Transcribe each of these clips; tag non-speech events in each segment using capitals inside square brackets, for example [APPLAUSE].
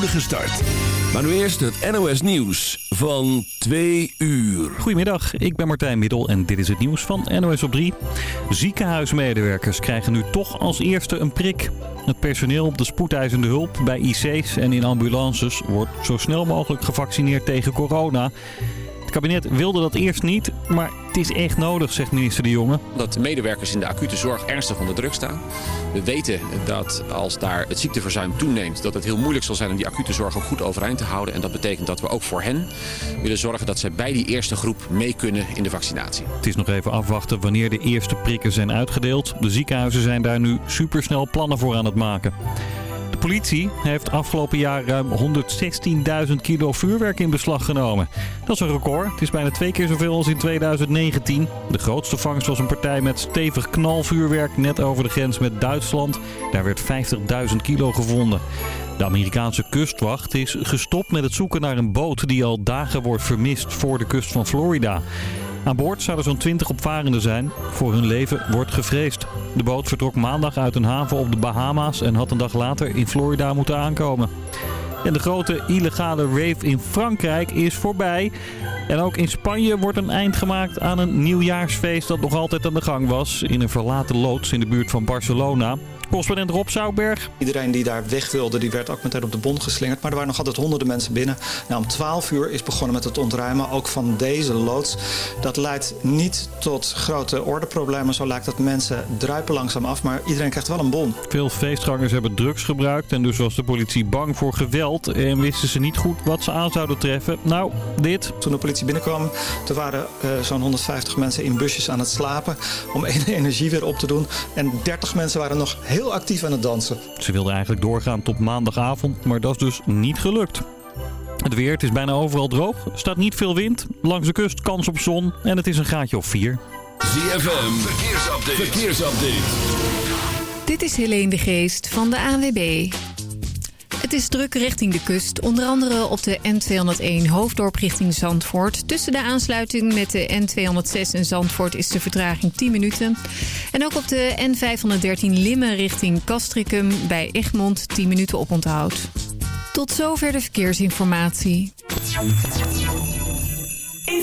start. Maar nu eerst het NOS Nieuws van 2 uur. Goedemiddag, ik ben Martijn Middel en dit is het nieuws van NOS op 3. Ziekenhuismedewerkers krijgen nu toch als eerste een prik. Het personeel op de spoedeisende hulp bij IC's en in ambulances wordt zo snel mogelijk gevaccineerd tegen corona. Het kabinet wilde dat eerst niet, maar het is echt nodig, zegt minister De Jonge. Dat de medewerkers in de acute zorg ernstig onder druk staan. We weten dat als daar het ziekteverzuim toeneemt, dat het heel moeilijk zal zijn om die acute zorg ook goed overeind te houden. En dat betekent dat we ook voor hen willen zorgen dat zij bij die eerste groep mee kunnen in de vaccinatie. Het is nog even afwachten wanneer de eerste prikken zijn uitgedeeld. De ziekenhuizen zijn daar nu supersnel plannen voor aan het maken. Politie heeft afgelopen jaar ruim 116.000 kilo vuurwerk in beslag genomen. Dat is een record. Het is bijna twee keer zoveel als in 2019. De grootste vangst was een partij met stevig knalvuurwerk net over de grens met Duitsland. Daar werd 50.000 kilo gevonden. De Amerikaanse kustwacht is gestopt met het zoeken naar een boot die al dagen wordt vermist voor de kust van Florida. Aan boord zouden zo'n 20 opvarenden zijn. Voor hun leven wordt gevreesd. De boot vertrok maandag uit een haven op de Bahama's en had een dag later in Florida moeten aankomen. En de grote illegale rave in Frankrijk is voorbij. En ook in Spanje wordt een eind gemaakt aan een nieuwjaarsfeest dat nog altijd aan de gang was. In een verlaten loods in de buurt van Barcelona. Correspondent Rob Zouwberg. Iedereen die daar weg wilde, die werd ook meteen op de bon geslingerd. Maar er waren nog altijd honderden mensen binnen. Nou, om 12 uur is begonnen met het ontruimen, ook van deze loods. Dat leidt niet tot grote ordeproblemen. Zo lijkt dat mensen druipen langzaam af, maar iedereen krijgt wel een bon. Veel feestgangers hebben drugs gebruikt en dus was de politie bang voor geweld. En wisten ze niet goed wat ze aan zouden treffen. Nou, dit. Toen de politie binnenkwam, er waren uh, zo'n 150 mensen in busjes aan het slapen om [LAUGHS] energie weer op te doen. En 30 mensen waren nog heel heel actief aan het dansen. Ze wilden eigenlijk doorgaan tot maandagavond, maar dat is dus niet gelukt. Het weer, het is bijna overal droog. Er staat niet veel wind. Langs de kust kans op zon en het is een graadje of 4. ZFM, verkeersupdate. verkeersupdate. Dit is Helene de Geest van de ANWB. Het is druk richting de kust. Onder andere op de N201 Hoofddorp richting Zandvoort. Tussen de aansluiting met de N206 en Zandvoort is de vertraging 10 minuten. En ook op de N513 Limmen richting Castricum bij Egmond 10 minuten oponthoud. Tot zover de verkeersinformatie. In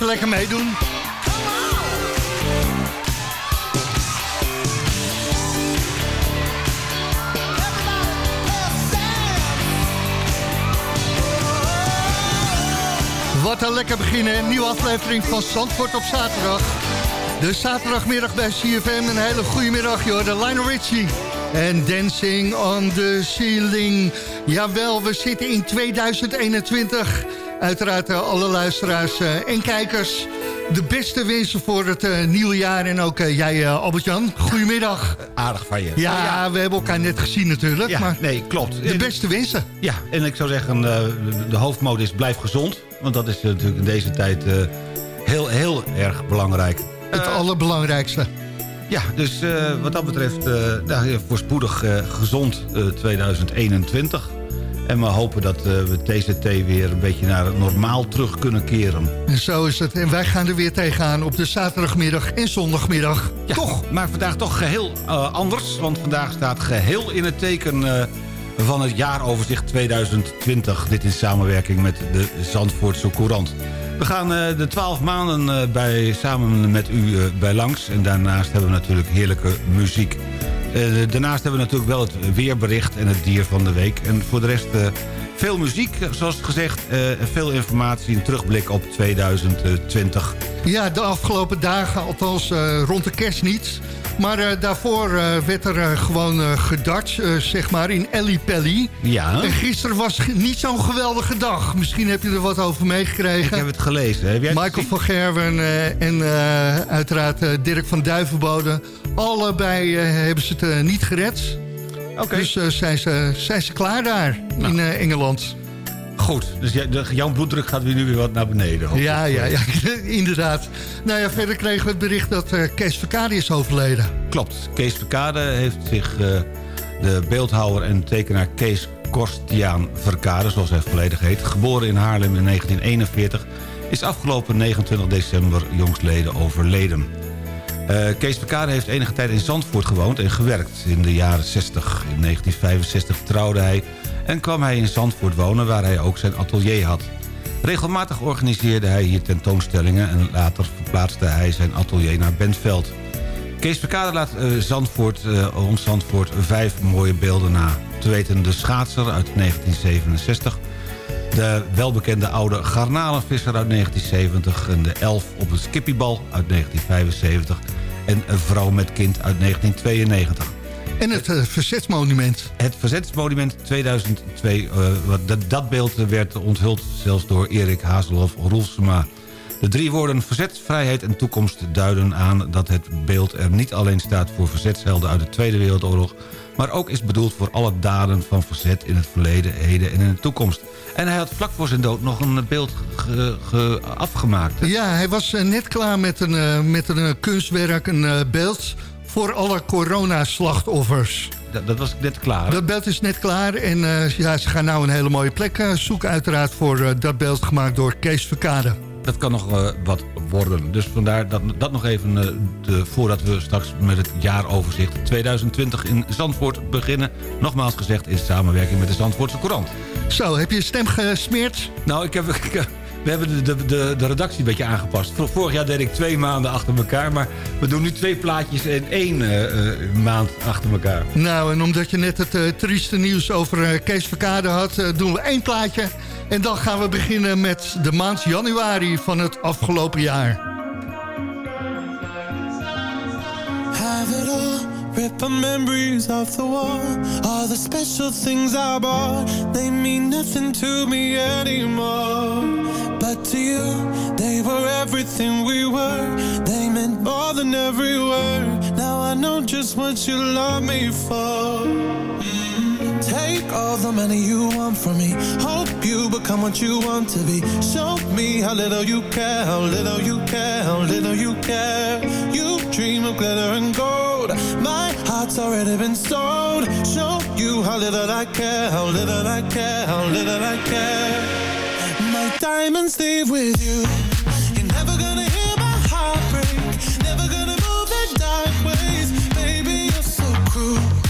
Lekker meedoen. Wat een lekker beginnen. Nieuwe aflevering van Zandvoort op zaterdag. De zaterdagmiddag bij CFM. Een hele goede middag, joh. De Lionel Richie. En Dancing on the Ceiling. Jawel, we zitten in 2021. Uiteraard eh, alle luisteraars eh, en kijkers. De beste wensen voor het eh, nieuwe jaar. En ook jij, Albert-Jan. Goedemiddag. Aardig van je. Ja, we hebben elkaar net gezien natuurlijk. Ja, maar nee, klopt. de beste wensen. Ja, en ik zou zeggen, de, de hoofdmode is blijf gezond. Want dat is natuurlijk in deze tijd heel, heel erg belangrijk. Het allerbelangrijkste. Ja, dus wat dat betreft, eh nou, voorspoedig gezond eh, 2021. En we hopen dat eh, we TZT weer een beetje naar het normaal terug kunnen keren. En zo is het. En wij gaan er weer tegenaan op de zaterdagmiddag en zondagmiddag. Ja, toch? Maar vandaag toch geheel eh, anders. Want vandaag staat geheel in het teken eh, van het jaaroverzicht 2020. Dit in samenwerking met de Zandvoortse Courant. We gaan de twaalf maanden bij, samen met u bij langs. En daarnaast hebben we natuurlijk heerlijke muziek. Eh, daarnaast hebben we natuurlijk wel het weerbericht en het dier van de week. En voor de rest eh, veel muziek, zoals gezegd. eh, veel informatie, een terugblik op 2020. Ja, de afgelopen dagen, althans rond de kerst niet. Maar daarvoor werd er gewoon gedarts, eh, zeg maar, in Ellie Pelly. Ja, En gisteren was niet zo'n geweldige dag. Misschien heb je er wat over ik meegekregen. heb het gelezen. Heb jij Michael van Gerwen en uiteraard Dirk van Duivenbode. Allebei eh, hebben ze het eh, niet gered. Dus eh, zijn, ze, zijn ze klaar daar in eh, Engeland. Goed, dus jouw bloeddruk gaat weer nu weer wat naar beneden. Ja, ja, ja, [LAUGHS] inderdaad. Nou ja, verder kregen we het bericht dat Kees Verkade is overleden. Klopt. Kees Verkade heeft zich de beeldhouwer en tekenaar Kees Korstiaan Verkade, zoals hij volledig heet, geboren in Haarlem in 1941, is afgelopen 29 december jongstleden overleden. Eh, Kees Verkade heeft enige tijd in Zandvoort gewoond en gewerkt in de jaren 60. In 1965 trouwde hij en kwam hij in Zandvoort wonen waar hij ook zijn atelier had. Regelmatig organiseerde hij hier tentoonstellingen... en later verplaatste hij zijn atelier naar Bentveld. Kees Verkade laat eh, Zandvoort, eh, ons Zandvoort vijf mooie beelden na. Te weten de schaatser uit 1967... de welbekende oude garnalenvisser uit 1970... en de elf op een skippiebal uit 1975... en een vrouw met kind uit 1992. En het eh, verzetsmonument. Het Verzetsmonument 2002, eh, dat, dat beeld werd onthuld zelfs door Erik Hazelhoff Roelsema. De drie woorden verzet, vrijheid en toekomst duiden aan dat het beeld er niet alleen staat voor verzetshelden uit de Tweede Wereldoorlog, maar ook is bedoeld voor alle daden van verzet in het verleden, heden en in de toekomst. En hij had vlak voor zijn dood nog een beeld ge- ge- afgemaakt. hè? Ja, hij was eh, net klaar met een, eh, met een eh, kunstwerk, een beeld... voor alle coronaslachtoffers. Dat, dat was net klaar. hè? Dat beeld is net klaar en ja, ze gaan nou een hele mooie plek zoeken... uiteraard voor dat beeld gemaakt door Kees Verkade. Dat kan nog wat worden. Dus vandaar dat, dat nog even eh, de, voordat we straks met het jaaroverzicht 2020 in Zandvoort beginnen. Nogmaals gezegd in samenwerking met de Zandvoortse Courant. Zo, heb je je stem gesmeerd? Nou, ik heb, [LAUGHS] ik, heb- we hebben de, de, de, redactie een beetje aangepast. Vor- Vorig jaar deed ik twee maanden achter elkaar. Maar we doen nu twee plaatjes in één eh, eh, maand achter elkaar. Nou, en omdat je net het trieste nieuws over Kees Verkade had... doen we één plaatje. En dan gaan we beginnen met de maand januari van het afgelopen jaar. Have it all, rip memories off the wall. All the special things I bought, they mean nothing to me anymore. But to you, they were everything we were. They meant more than every word. Now I know just what you love me for. Mm. Take all the money you want from me. Hope you become what you want to be. Show me how little you care, how little you care, how little you care. You dream of glitter and gold. My heart's already been sold. Show you how little I care, how little I care, how little I care. My diamonds leave with you. You're never gonna hear my heart break. Never gonna move the dark ways. Baby, you're so cruel.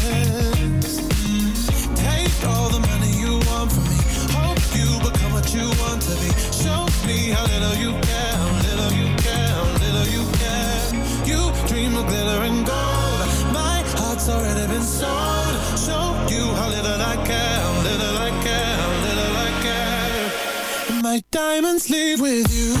diamonds leave with you.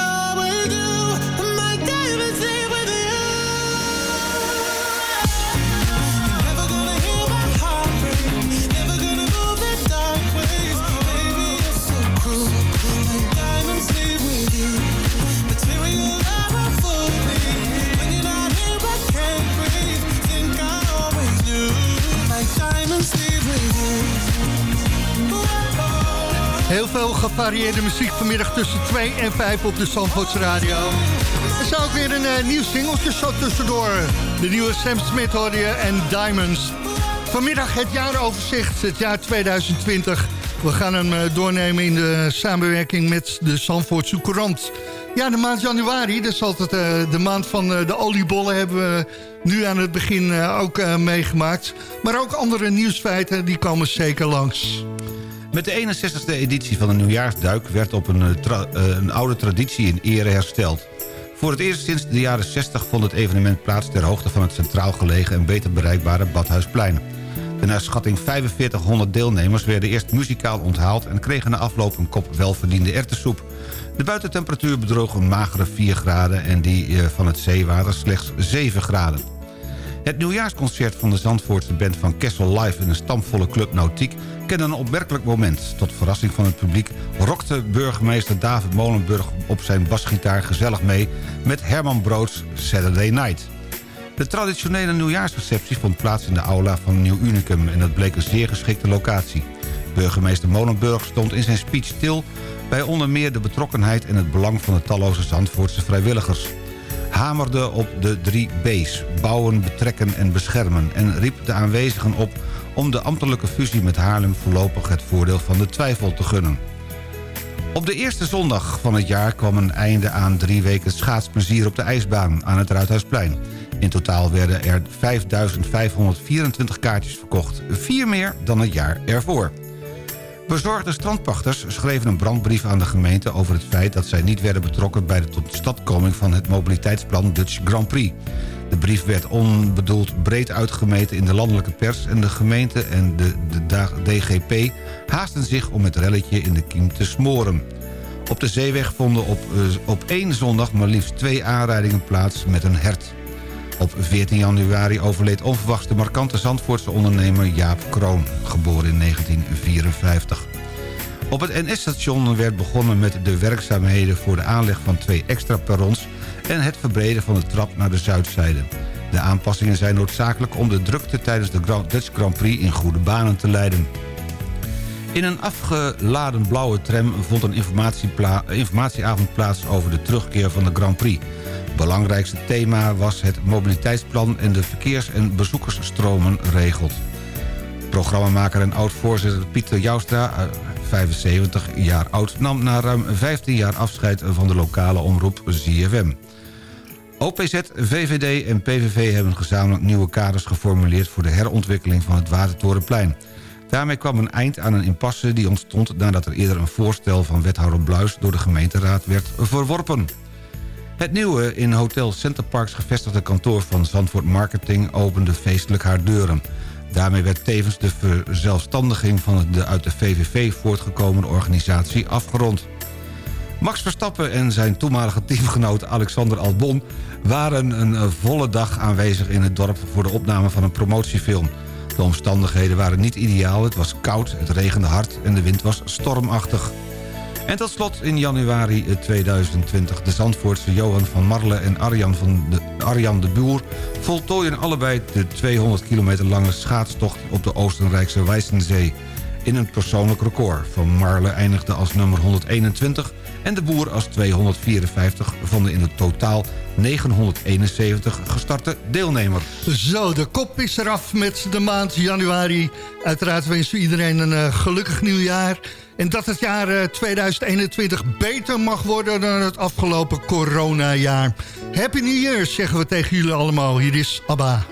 Heel veel gevarieerde muziek vanmiddag tussen 2 en 5 op de Zandvoorts Radio. Er is ook weer een eh, nieuw singeltje zo tussendoor. De nieuwe Sam Smith hoorde je en Diamonds. Vanmiddag het jaaroverzicht, het jaar 2020. We gaan hem eh, doornemen in de samenwerking met de Zandvoortse Courant. Ja, de maand januari, dat is altijd eh, de maand van de oliebollen... hebben we nu aan het begin ook meegemaakt. Maar ook andere nieuwsfeiten, die komen zeker langs. Met de 61e editie van de Nieuwjaarsduik werd op een, eh, eh, een oude traditie in ere hersteld. Voor het eerst sinds de jaren 60 vond het evenement plaats ter hoogte van het centraal gelegen en beter bereikbare Badhuisplein. De naar schatting 4500 deelnemers werden eerst muzikaal onthaald... en kregen na afloop een kop welverdiende erwtensoep. De buitentemperatuur bedroeg een magere 4 graden... en die eh, van het zeewater slechts 7 graden. Het nieuwjaarsconcert van de Zandvoortse band van Kessel Live... in een stamvolle club Nautiek kende een opmerkelijk moment. Tot verrassing van het publiek rokte burgemeester David Molenburg... op zijn basgitaar gezellig mee met Herman Broods Saturday Night. De traditionele nieuwjaarsreceptie vond plaats in de aula van Nieuw Unicum... en dat bleek een zeer geschikte locatie. Burgemeester Molenburg stond in zijn speech stil... bij onder meer de betrokkenheid en het belang van de talloze Zandvoortse vrijwilligers hamerde op de drie B's, bouwen, betrekken en beschermen... en riep de aanwezigen op om de ambtelijke fusie met Haarlem... voorlopig het voordeel van de twijfel te gunnen. Op de eerste zondag van het jaar kwam een einde aan drie weken schaatsplezier op de ijsbaan aan het Ruithuisplein. In totaal werden er 5.524 kaartjes verkocht, vier meer dan het jaar ervoor. Bezorgde strandpachters schreven een brandbrief aan de gemeente... over het feit dat zij niet werden betrokken bij de totstandkoming van het mobiliteitsplan Dutch Grand Prix. De brief werd onbedoeld breed uitgemeten in de landelijke pers... en de gemeente en de, de DGP haasten zich om het relletje in de kiem te smoren. Op de zeeweg vonden op, eh, op één zondag maar liefst twee aanrijdingen plaats met een hert. Op 14 januari overleed onverwachts de markante Zandvoortse ondernemer Jaap Kroon, geboren in 1954. Op het NS-station werd begonnen met de werkzaamheden voor de aanleg van twee extra perrons en het verbreden van de trap naar de zuidzijde. De aanpassingen zijn noodzakelijk om de drukte tijdens de Grand- Dutch Grand Prix in goede banen te leiden. In een afgeladen blauwe tram vond een informatieavond plaats over de terugkeer van de Grand Prix. Belangrijkste thema was het mobiliteitsplan en de verkeers- en bezoekersstromen regelt. Programmamaker en oud-voorzitter Pieter Joustra, eh, 75 jaar oud... nam na ruim 15 jaar afscheid van de lokale omroep ZFM. OPZ, VVD en PVV hebben gezamenlijk nieuwe kaders geformuleerd... voor de herontwikkeling van het Watertorenplein. Daarmee kwam een eind aan een impasse die ontstond... nadat er eerder een voorstel van wethouder Bluis... door de gemeenteraad werd verworpen. Het nieuwe in Hotel Centerparks gevestigde kantoor van Zandvoort Marketing... opende feestelijk haar deuren. Daarmee werd tevens de verzelfstandiging van de uit de VVV voortgekomen organisatie afgerond. Max Verstappen en zijn toenmalige teamgenoot Alexander Albon... waren een eh, volle dag aanwezig in het dorp voor de opname van een promotiefilm. De omstandigheden waren niet ideaal, het was koud, het regende hard en de wind was stormachtig. En tot slot in januari eh, 2020 de Zandvoortse Johan van Marle en Arjan, van de, Arjan de Boer... voltooien allebei de 200 kilometer lange schaatstocht op de Oostenrijkse Wijzenzee... in een persoonlijk record. Van Marle eindigde als nummer 121 en de Boer als 254... van de in het totaal 971 gestarte deelnemers. Zo, de kop is eraf met de maand januari. Uiteraard wensen we iedereen een eh, gelukkig nieuwjaar. En dat het jaar eh, 2021 beter mag worden dan het afgelopen coronajaar. Happy New Year, zeggen we tegen jullie allemaal. Hier is ABBA.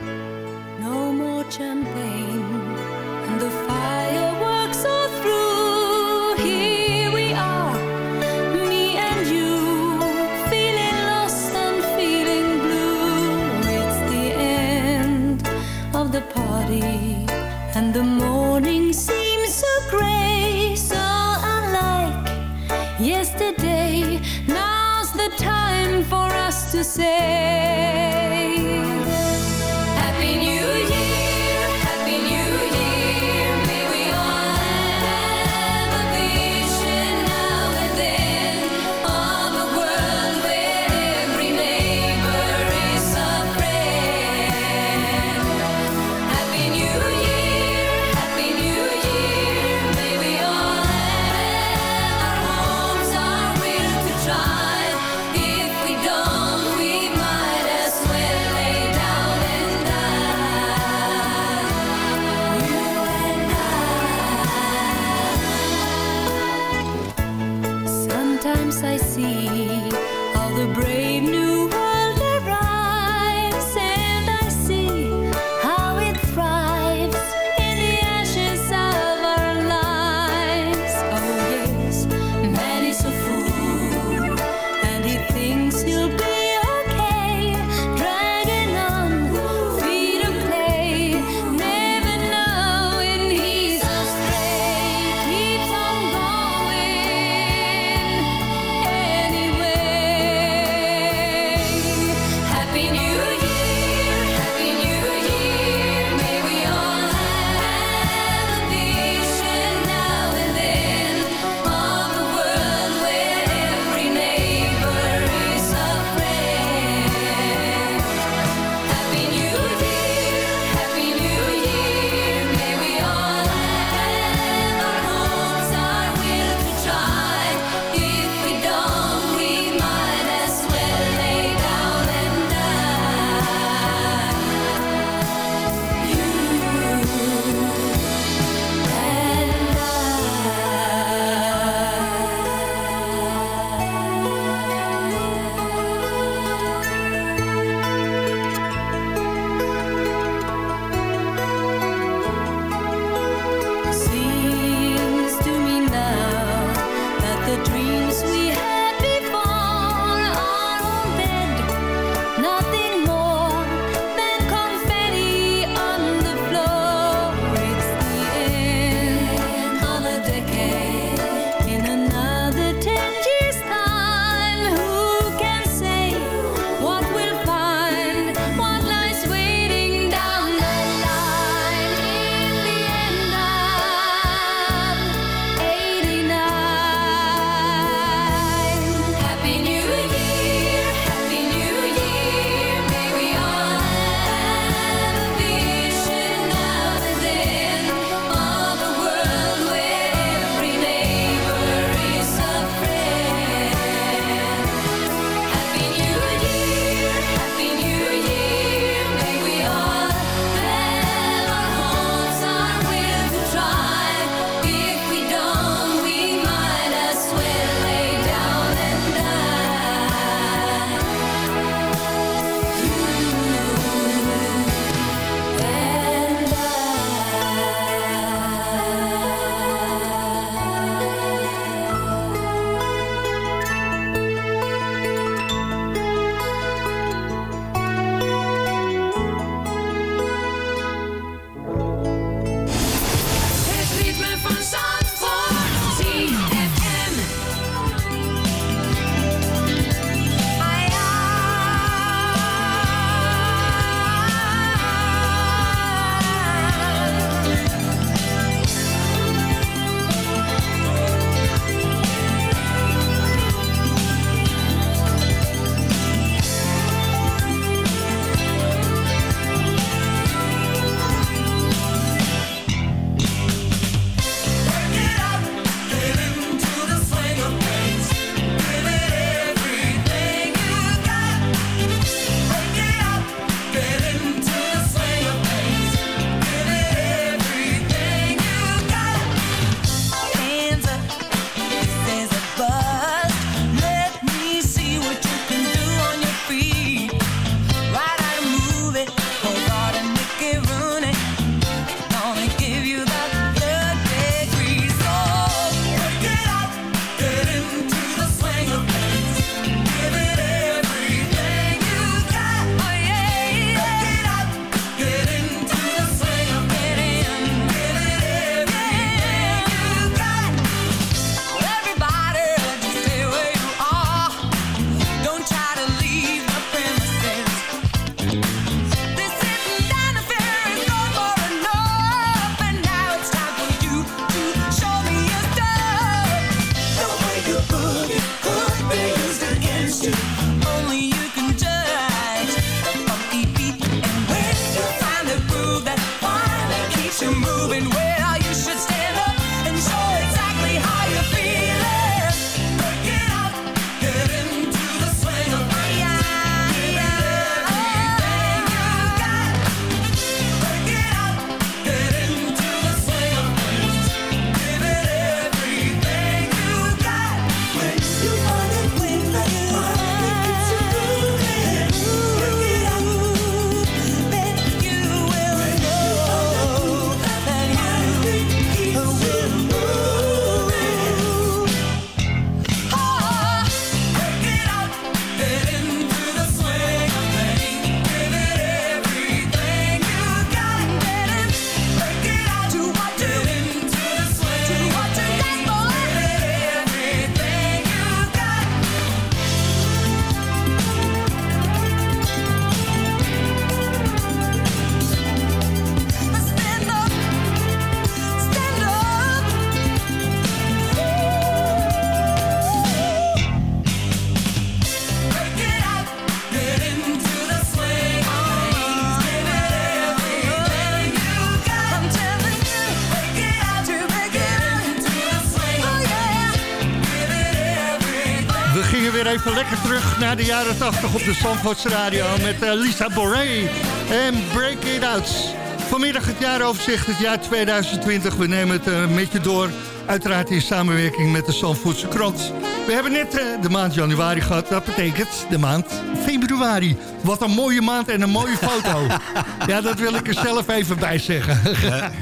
Naar de jaren 80 op de Zandvoortse Radio met eh, Lisa Boré en Break It Out. Vanmiddag het jaaroverzicht, het jaar 2020. We nemen het uh, met je door, uiteraard in samenwerking met de Zandvoortse krant. We hebben net uh, de maand januari gehad, dat betekent de maand februari. Wat een mooie maand en een mooie foto. [LAUGHS] ja, dat wil ik er zelf even bij zeggen.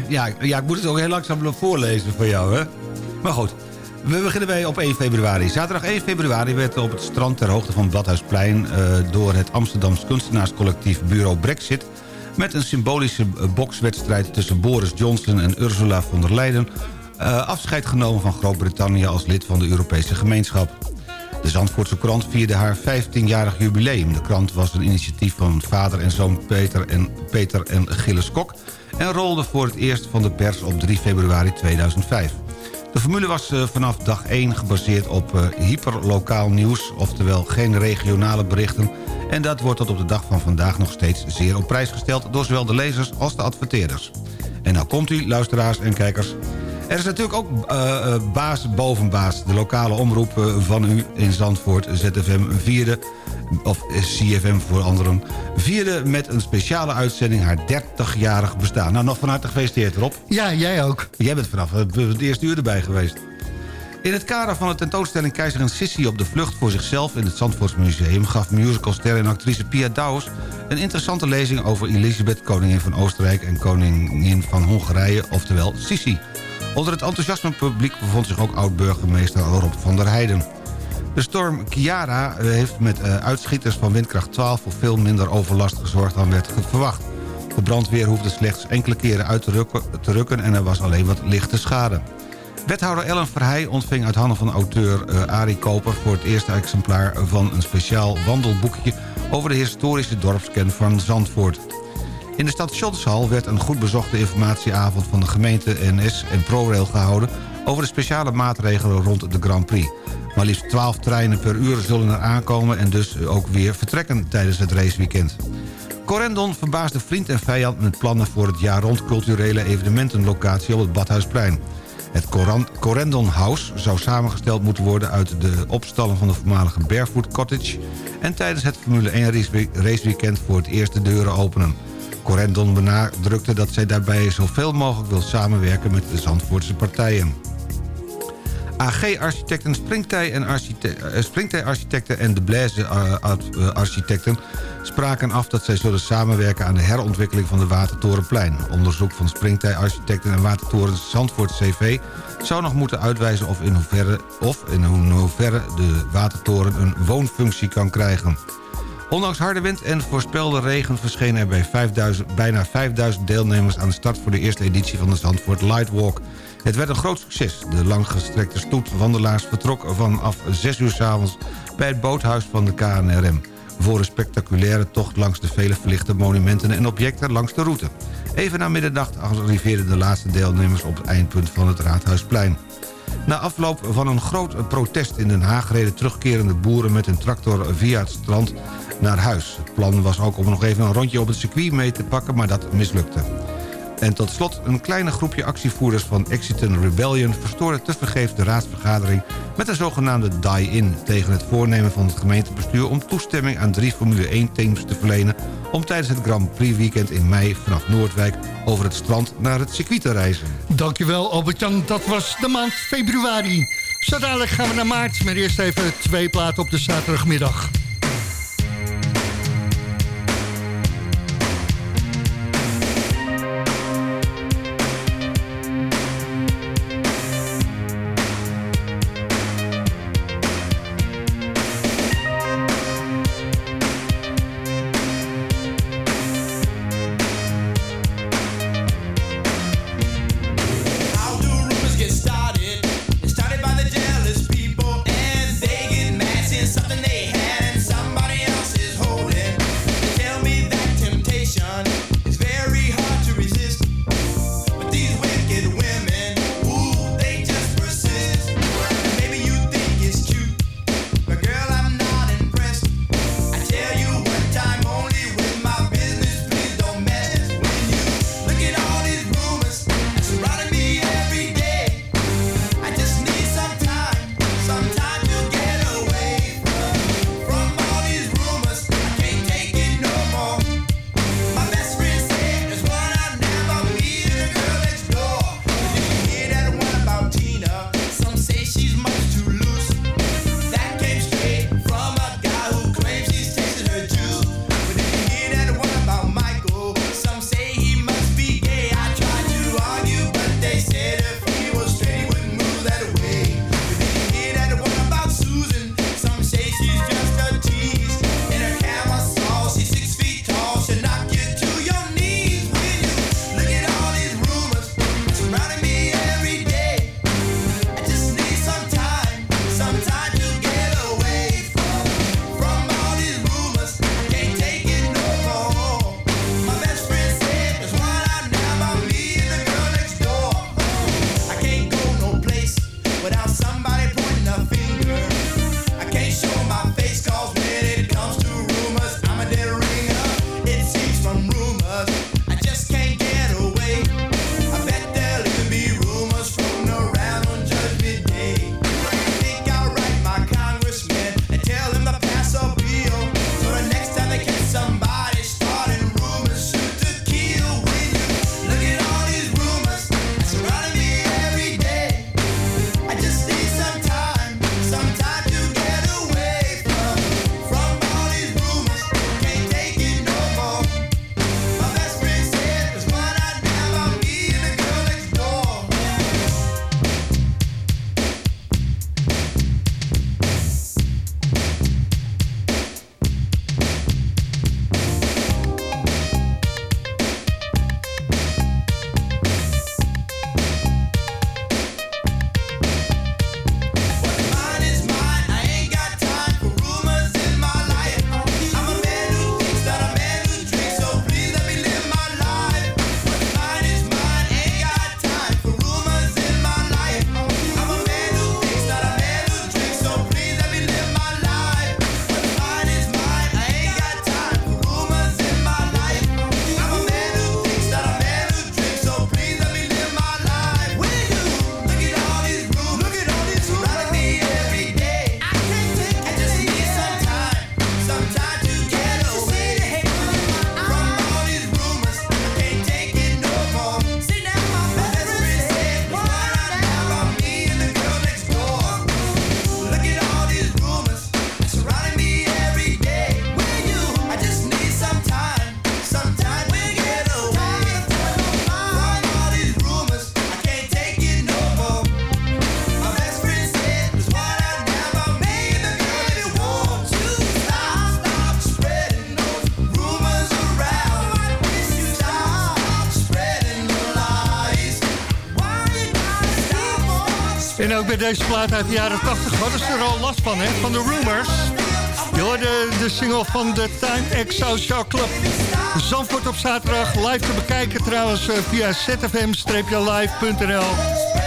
ja, ja, ik moet het ook heel langzaam voorlezen voor jou, hè? Maar goed, we beginnen bij op 1 februari. Zaterdag 1 februari werd op het strand ter hoogte van Badhuisplein... Uh, door het Amsterdams kunstenaarscollectief Bureau Brexit... met een symbolische bokswedstrijd tussen Boris Johnson en Ursula von der Leyen... Uh, afscheid genomen van Groot-Brittannië als lid van de Europese gemeenschap. De Zandvoortse krant vierde haar 15-jarig jubileum. De krant was een initiatief van vader en zoon Peter en, Peter en Gilles Kok... en rolde voor het eerst van de pers op 3 februari 2005. De formule was uh, vanaf dag 1 gebaseerd op uh, hyperlokaal nieuws... oftewel geen regionale berichten... en dat wordt tot op de dag van vandaag nog steeds zeer op prijs gesteld... door zowel de lezers als de adverteerders. En nou komt u, luisteraars en kijkers... Er is natuurlijk ook uh, baas boven baas. De lokale omroep van u in Zandvoort, ZFM vierde... of CFM voor anderen... vierde met een speciale uitzending haar 30-jarig bestaan. Nou, nog van harte gefeliciteerd Rob. Ja, jij ook. Jij bent vanaf het eerste uur erbij geweest. In het kader van de tentoonstelling Keizerin Sissi op de vlucht voor zichzelf... in het Zandvoortsmuseum gaf musicalster en actrice Pia Douwes... een interessante lezing over Elisabeth, koningin van Oostenrijk... en koningin van Hongarije, oftewel Sissi. Onder het enthousiasme publiek bevond zich ook oud-burgemeester Rob van der Heijden. De storm Kiara heeft met uitschieters van windkracht 12... voor veel minder overlast gezorgd dan werd verwacht. De brandweer hoefde slechts enkele keren uit te rukken, en er was alleen wat lichte schade. Wethouder Ellen Verheij ontving uit handen van auteur uh, Arie Koper... voor het eerste exemplaar van een speciaal wandelboekje... over de historische dorpskern van Zandvoort. In de stad Schottishal werd een goed bezochte informatieavond... van de gemeente NS en ProRail gehouden... over de speciale maatregelen rond de Grand Prix. Maar liefst 12 treinen per uur zullen er aankomen... en dus ook weer vertrekken tijdens het raceweekend. Corendon verbaasde vriend en vijand met plannen voor het jaar rond culturele evenementenlocatie op het Badhuisplein. Het Corendon House zou samengesteld moeten worden uit de opstallen van de voormalige Barefoot Cottage... en tijdens het Formule 1 raceweekend voor het eerst de deuren openen. Corendon benadrukte dat zij daarbij zoveel mogelijk wil samenwerken met de Zandvoortse partijen. AG-architecten, Springtij en architecten, Springtij architecten en de Blaise architecten spraken af dat zij zullen samenwerken aan de herontwikkeling van de Watertorenplein. Onderzoek van Springtij architecten en Watertoren Zandvoort CV zou nog moeten uitwijzen of in hoeverre, of in hoeverre de Watertoren een woonfunctie kan krijgen. Ondanks harde wind en voorspelde regen verschenen er bij 5000, bijna 5000 deelnemers aan de start voor de eerste editie van de Zandvoort Lightwalk. Het werd een groot succes. De langgestrekte stoet wandelaars vertrok vanaf 6 uur s avonds bij het boothuis van de KNRM. Voor een spectaculaire tocht langs de vele verlichte monumenten en objecten langs de route. Even na middernacht arriveerden de laatste deelnemers op het eindpunt van het Raadhuisplein. Na afloop van een groot protest in Den Haag reden terugkerende boeren met een tractor via het strand naar huis. Het plan was ook om nog even een rondje op het circuit mee te pakken, maar dat mislukte. En tot slot, een kleine groepje actievoerders van Exiton Rebellion... verstoorde tevergeefs de raadsvergadering met een zogenaamde die-in... tegen het voornemen van het gemeentebestuur om toestemming aan drie Formule 1-teams te verlenen... om tijdens het Grand Prix weekend in mei vanaf Noordwijk over het strand naar het circuit te reizen. Dankjewel Albert-Jan, dat was de maand februari. Zo dadelijk gaan we naar maart, maar eerst even twee platen op de zaterdagmiddag. En ook bij deze plaat uit de jaren 80 hadden ze er al last van, hè? Van de Rumors. Je hoorde de single van de Time X Social Club. Zandvoort op zaterdag live te bekijken trouwens eh, via zfm-live.nl.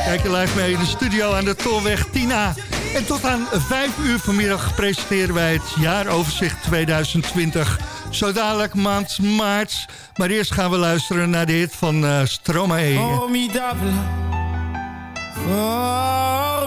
Kijk je live mee in de studio aan de Tolweg Tina. En tot aan 5 uur vanmiddag presenteren wij het jaaroverzicht 2020. Zo dadelijk maand maart. Maar eerst gaan we luisteren naar de hit van uh, Stromae. Formidable.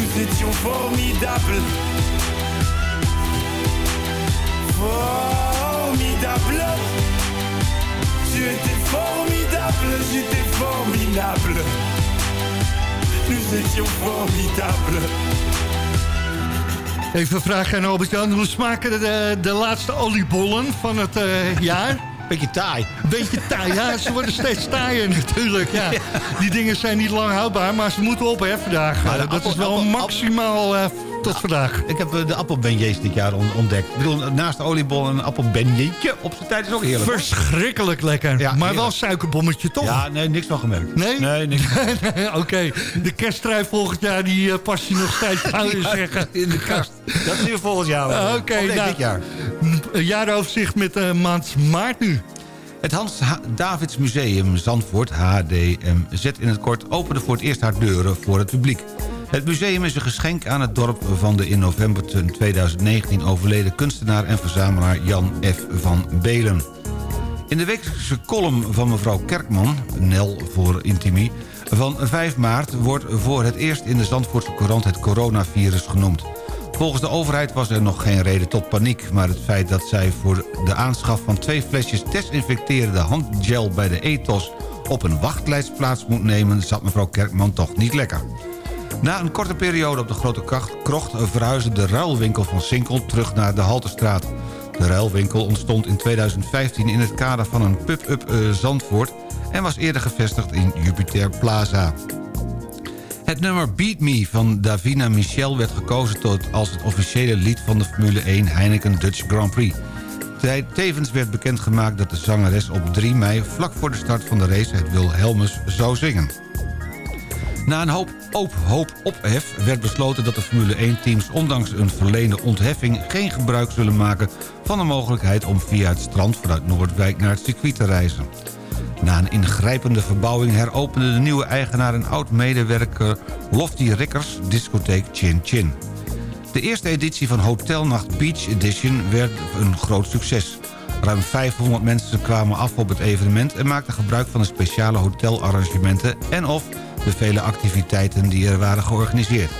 Nous étions formidables. Formidable. Tu étais formidable, j'étais formidable. Nous étions formidables. Even vragen aan Albert-Jan. Hoe smaken de, de laatste oliebollen van het eh, jaar? Beetje taai. Beetje taai, ja. Ze worden steeds taaier natuurlijk, ja. Die dingen zijn niet lang houdbaar, maar ze moeten op, hè, vandaag. Dat appel- is wel appel- maximaal eh, tot vandaag. Ik heb eh, de appelbenje's dit jaar on- ontdekt. Ik bedoel, naast de oliebol een appelbenjeetje op zijn tijd is ook heerlijk. Verschrikkelijk lekker. Ja, maar wel heerlijk. suikerbommetje, toch? Ja, nee, niks van gemerkt. Nee? Nee, niks. [LAUGHS] Oké, de kersttrui volgend jaar, die eh, past je nog steeds, zou [LAUGHS] je zeggen. In de kast. Dat is weer volgend jaar. wel. Oké, nee, nou, dit jaar. Een jaaroverzicht met de maand maart nu. Het Hans Davids Museum Zandvoort, HDMZ in het kort, opende voor het eerst haar deuren voor het publiek. Het museum is een geschenk aan het dorp van de in november 2019 overleden kunstenaar en verzamelaar Jan F. van Belen. In de wekelijkse column van mevrouw Kerkman, Nel voor Intimi... van 5 maart wordt voor het eerst in de Zandvoortse Courant het coronavirus genoemd. Volgens de overheid was er nog geen reden tot paniek... maar het feit dat zij voor de aanschaf van twee flesjes desinfecterende handgel bij de ethos... op een wachtlijst plaats moet nemen, zat mevrouw Kerkman toch niet lekker. Na een korte periode op de Grote Kracht- Krocht verhuisde de ruilwinkel van Sinkel terug naar de Halterstraat. De ruilwinkel ontstond in 2015 in het kader van een pub-up eh, Zandvoort... en was eerder gevestigd in Jupiter Plaza. Het nummer Beat Me van Davina Michel werd gekozen tot als het officiële lied van de Formule 1 Heineken Dutch Grand Prix. Tevens werd bekendgemaakt dat de zangeres op 3 mei... vlak voor de start van de race het Wilhelmus zou zingen. Na een hoop, hoop, hoop ophef werd besloten dat de Formule 1-teams... ondanks een verleende ontheffing geen gebruik zullen maken... van de mogelijkheid om via het strand vanuit Noordwijk naar het circuit te reizen. Na een ingrijpende verbouwing heropende de nieuwe eigenaar... en oud-medewerker Lofty Rikkers discotheek Chin Chin. De eerste editie van Hotelnacht Beach Edition werd een groot succes. Ruim 500 mensen kwamen af op het evenement... en maakten gebruik van de speciale hotelarrangementen... en of de vele activiteiten die er waren georganiseerd.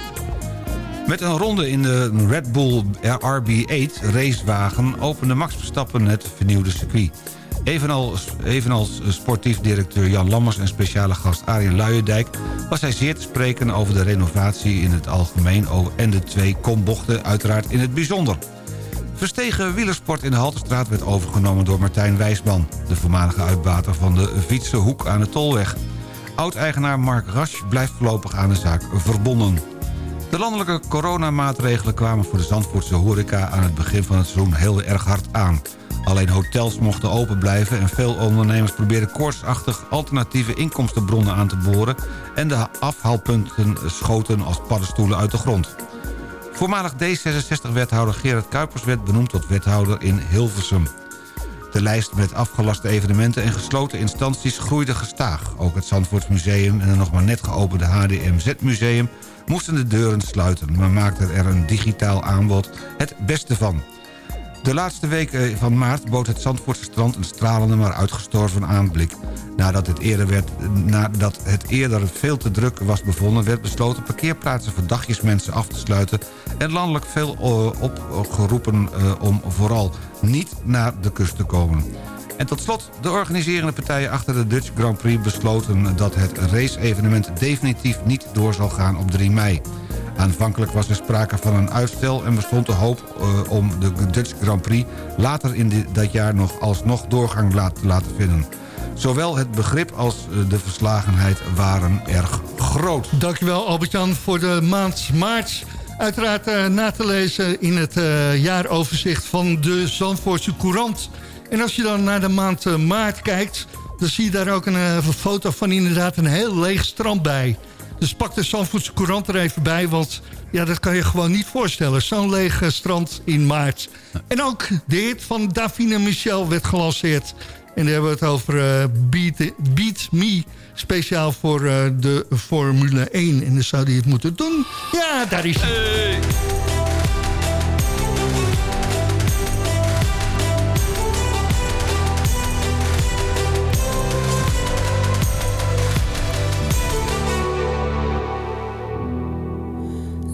Met een ronde in de Red Bull RB8 racewagen... opende Max Verstappen het vernieuwde circuit. Evenals, sportief directeur Jan Lammers en speciale gast Arjen Luijendijk... was hij zeer te spreken over de renovatie in het algemeen... en de twee kombochten uiteraard in het bijzonder. Verstegen wielersport in de Halterstraat werd overgenomen door Martijn Wijsman... de voormalige uitbater van de Fietsenhoek aan de Tolweg. Oud-eigenaar Mark Rasch blijft voorlopig aan de zaak verbonden. De landelijke coronamaatregelen kwamen voor de Zandvoortse horeca... aan het begin van het seizoen heel erg hard aan. Alleen hotels mochten open blijven... en veel ondernemers probeerden koortsachtig alternatieve inkomstenbronnen aan te boren... en de afhaalpunten schoten als paddenstoelen uit de grond. Voormalig D66-wethouder Gerard Kuipers werd benoemd tot wethouder in Hilversum. De lijst met afgelaste evenementen en gesloten instanties groeide gestaag. Ook het Zandvoortsmuseum en het nog maar net geopende HDMZ-museum... moesten de deuren sluiten, maar maakten er een digitaal aanbod het beste van. De laatste week eh, van maart bood het Zandvoortse strand een stralende maar uitgestorven aanblik. Nadat het, eerder werd, nadat het eerder veel te druk was bevonden... werd besloten parkeerplaatsen voor dagjesmensen af te sluiten... en landelijk veel eh, opgeroepen eh, om vooral niet naar de kust te komen. En tot slot, de organiserende partijen achter de Dutch Grand Prix besloten... dat het race-evenement definitief niet door zal gaan op 3 mei. Aanvankelijk was er sprake van een uitstel en bestond de hoop eh, om de Dutch Grand Prix later in dat jaar nog alsnog doorgang te laten vinden. Zowel het begrip als eh, de verslagenheid waren erg groot. Dankjewel Albert-Jan voor de maand maart. Uiteraard eh, na te lezen in het jaaroverzicht van de Zandvoortse Courant. En als je dan naar de maand maart kijkt... dan zie je daar ook een foto van inderdaad een heel leeg strand bij. Dus pak de Zandvoortse Courant er even bij... want ja, dat kan je gewoon niet voorstellen. Zo'n leeg eh, strand in maart. En ook de hit van Davine Michel werd gelanceerd... En daar hebben we het over eh, Beat, Beat Me. Speciaal voor eh, de Formule 1. En dan zou hij het moeten doen. Ja, daar is hij.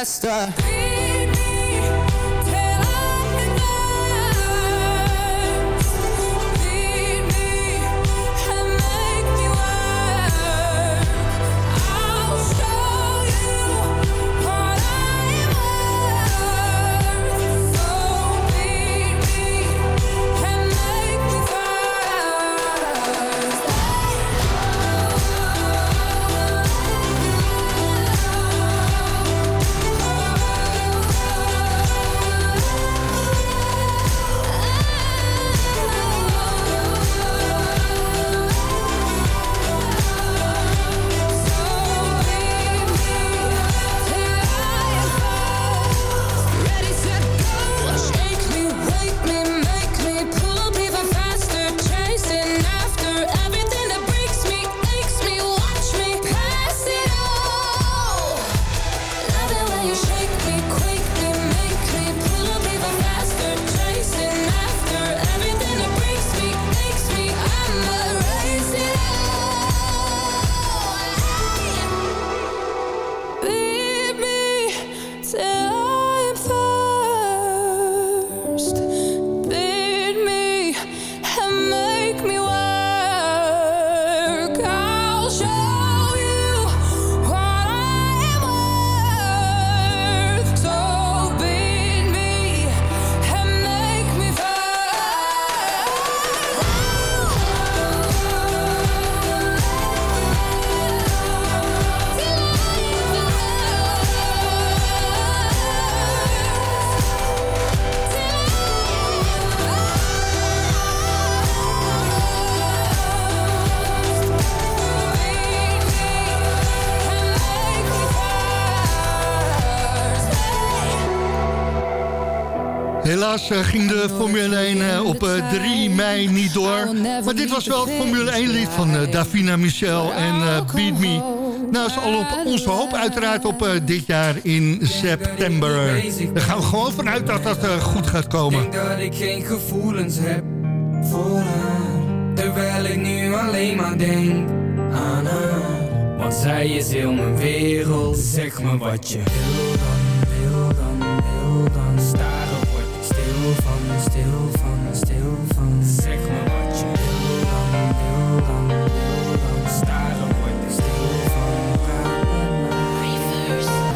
faster. Helaas eh, ging de Formule 1 eh, op eh, 3 mei niet door. Maar dit was wel het Formule 1 lied van eh, Davina Michel en eh, Beat Me. Nou, is al op onze hoop uiteraard op eh, dit jaar in september. Daar gaan we gewoon vanuit dat dat eh, goed gaat komen. denk dat ik geen gevoelens heb voor haar Terwijl ik nu alleen maar denk aan haar Want zij is heel mijn wereld Zeg me wat je wil dan, wil dan, wil dan ik stil van, stil van, stil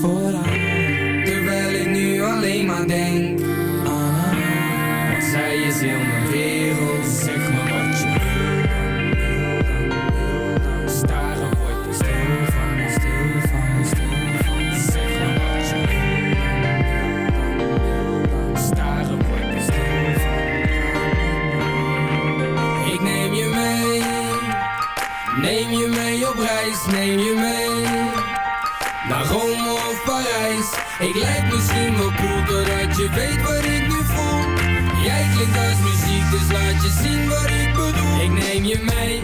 voor haar. Terwijl ik nu alleen maar denk aan. Want zij is heel je weet wat ik nu voel Jij klinkt als muziek, dus laat je zien wat ik bedoel Ik neem je mee.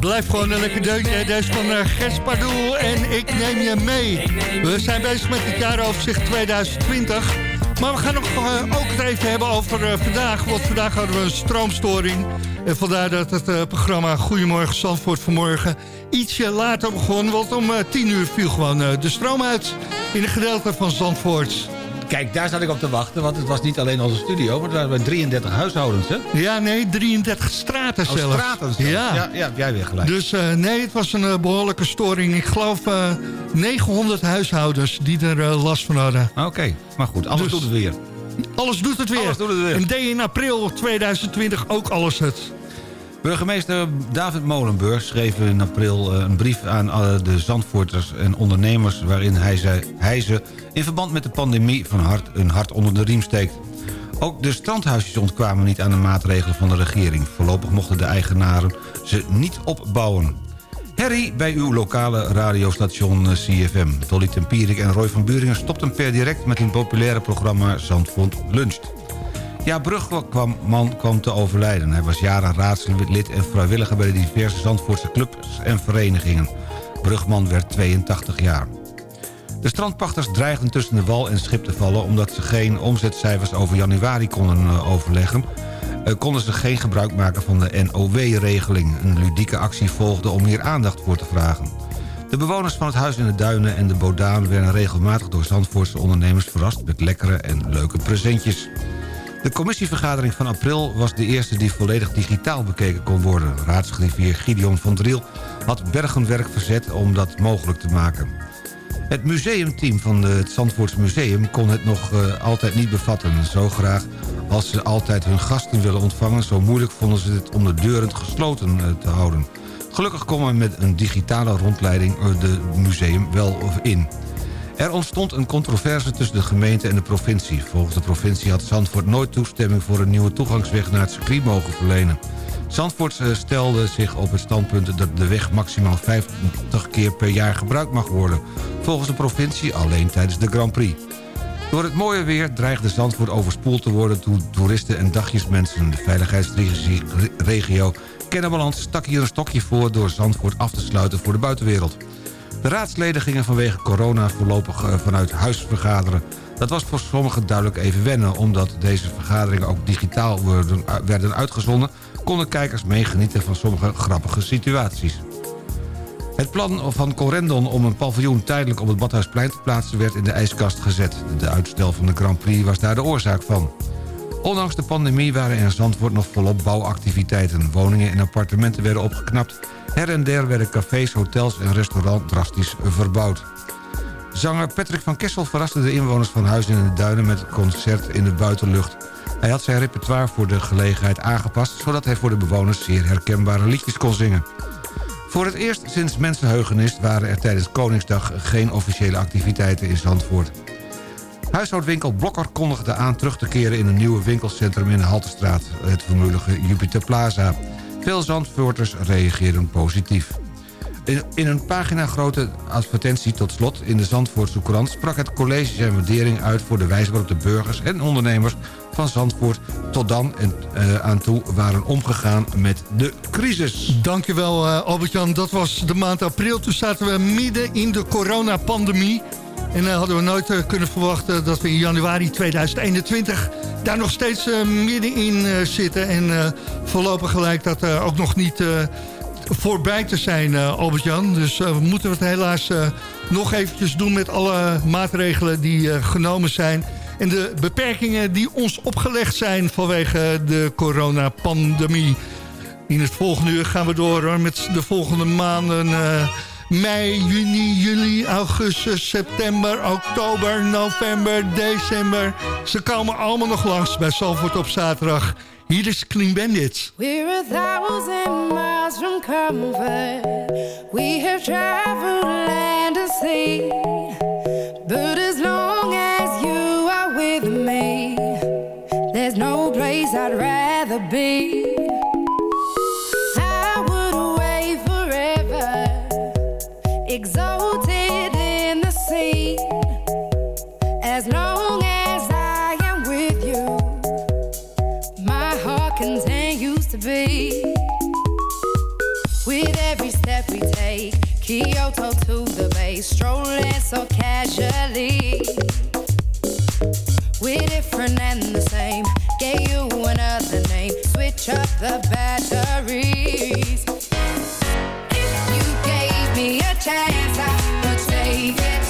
Blijf gewoon een lekker deuntje. Deze van uh, en ik neem je mee. We zijn bezig met het jaaroverzicht 2020. Maar we gaan nog, eh, ook het even hebben over eh, vandaag. Want vandaag hadden we een stroomstoring. En vandaar dat het eh, programma Goedemorgen Zandvoort vanmorgen ietsje later begon. Want om eh, 10 uur viel gewoon eh, de stroom uit in een gedeelte van Zandvoort. Kijk, daar zat ik op te wachten, want het was niet alleen onze studio... maar er waren 33 huishoudens, hè? Ja, nee, 33 straten Oh, zelfs. straten zelfs. Ja. Ja, jij weer gelijk. Dus nee, het was een eh, behoorlijke storing. Ik geloof eh 900 huishoudens die er last van hadden. Oké, maar goed, alles Dus- doet het weer. Alles doet het weer. Alles doet het weer. En deed in april 2020 ook alles het. Burgemeester David Molenburg schreef in april eh, een brief aan eh, de Zandvoorters en ondernemers... waarin hij, ze, hij ze in verband met de pandemie van hart, een hart onder de riem steekt. Ook de strandhuisjes ontkwamen niet aan de maatregelen van de regering. Voorlopig mochten de eigenaren ze niet opbouwen. Harry bij uw lokale radiostation eh, CFM. Dolly Tempierik en Roy van Buringen stopten per direct... met hun populaire programma Zandvoort Luncht. Ja, Brug kwam, man kwam te overlijden. Hij was jaren raadslid en vrijwilliger bij de diverse Zandvoortse clubs en verenigingen. Brugman werd 82 jaar. De strandpachters dreigden tussen de wal en schip te vallen... omdat ze geen omzetcijfers over januari konden eh, overleggen... eh, konden ze geen gebruik maken van de NOW-regeling. Een ludieke actie volgde om hier aandacht voor te vragen. De bewoners van het Huis in de Duinen en de Bodaan... werden regelmatig door Zandvoortse ondernemers verrast... met lekkere en leuke presentjes. De commissievergadering van april was de eerste die volledig digitaal bekeken kon worden. Raadsgriffier Gideon van Driel had bergenwerk verzet om dat mogelijk te maken. Het museumteam van het Zandvoorts Museum kon het nog uh, altijd niet bevatten. Zo graag als ze altijd hun gasten willen ontvangen... zo moeilijk vonden ze het om de deuren gesloten uh, te houden. Gelukkig komen we met een digitale rondleiding uh, de museum wel in. Er ontstond een controverse tussen de gemeente en de provincie. Volgens de provincie had Zandvoort nooit toestemming... voor een nieuwe toegangsweg naar het circuit mogen verlenen. Zandvoort stelde zich op het standpunt dat de weg maximaal 50 keer per jaar gebruikt mag worden. Volgens de provincie alleen tijdens de Grand Prix. Door het mooie weer dreigde Zandvoort overspoeld te worden... toen toeristen en dagjesmensen de veiligheidsregio Kennemerland stak hier een stokje voor... door Zandvoort af te sluiten voor de buitenwereld. De raadsleden gingen vanwege corona voorlopig eh, vanuit huis vergaderen. Dat was voor sommigen duidelijk even wennen... omdat deze vergaderingen ook digitaal werden uitgezonden... konden kijkers meegenieten van sommige grappige situaties. Het plan van Corendon om een paviljoen tijdelijk op het Badhuisplein te plaatsen... werd in de ijskast gezet. De uitstel van de Grand Prix was daar de oorzaak van. Ondanks de pandemie waren er in Zandvoort nog volop bouwactiviteiten. Woningen en appartementen werden opgeknapt. Her en der werden cafés, hotels en restaurants drastisch verbouwd. Zanger Patrick van Kessel verraste de inwoners van Huis in de Duinen... met een concert in de buitenlucht. Hij had zijn repertoire voor de gelegenheid aangepast... zodat hij voor de bewoners zeer herkenbare liedjes kon zingen. Voor het eerst sinds mensenheugenis waren er tijdens Koningsdag... geen officiële activiteiten in Zandvoort. Huishoudwinkel Blokker kondigde aan terug te keren in een nieuwe winkelcentrum in de Haltestraat, het vermoedige Jupiter Plaza. Veel Zandvoorters reageerden positief. In, een pagina grote advertentie tot slot in de Zandvoortse Courant... sprak het college zijn waardering uit voor de wijze waarop de burgers en ondernemers van Zandvoort... tot dan en uh, aan toe waren omgegaan met de crisis. Dankjewel uh, Albert-Jan, dat was de maand april. Toen zaten we midden in de coronapandemie... En uh, hadden we nooit uh, kunnen verwachten dat we in januari 2021 daar nog steeds uh, middenin zitten. En voorlopig gelijk dat ook nog niet voorbij te zijn, Albert-Jan. Dus we moeten het helaas nog eventjes doen met alle maatregelen die genomen zijn. En de beperkingen die ons opgelegd zijn vanwege de coronapandemie. In het volgende uur gaan we door met de volgende maanden mei, juni, juli, augustus, september, oktober, november, december. Ze komen allemaal nog langs bij Salford op zaterdag. Hier is Clean Bandits. We're a thousand miles from comfort. We have traveled land and sea. But as long as you are with me, there's no place I'd rather be. Exalted in the sea. As long as I am with you, my heart continues to beat. With every step we take, Kyoto to the bay, strolling so casually. We're different and the same. Gave you another name. Switch up the batteries. Chance, I would take it.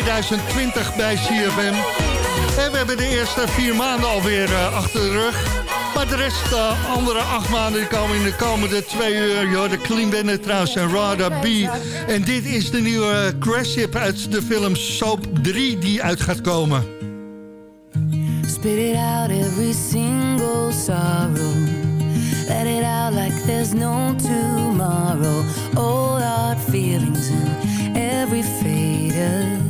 2020 bij CFM. En we hebben de eerste vier maanden alweer eh, achter de rug. Maar de rest, de andere acht maanden, komen in de komende twee uur. Je de Clean Bandit trouwens en Rada B. En dit is de nieuwe Crash Ship uit de film Soap 3 die uit gaat komen. Spit it out every single sorrow. Let it out like there's no tomorrow. All our feelings in every fader.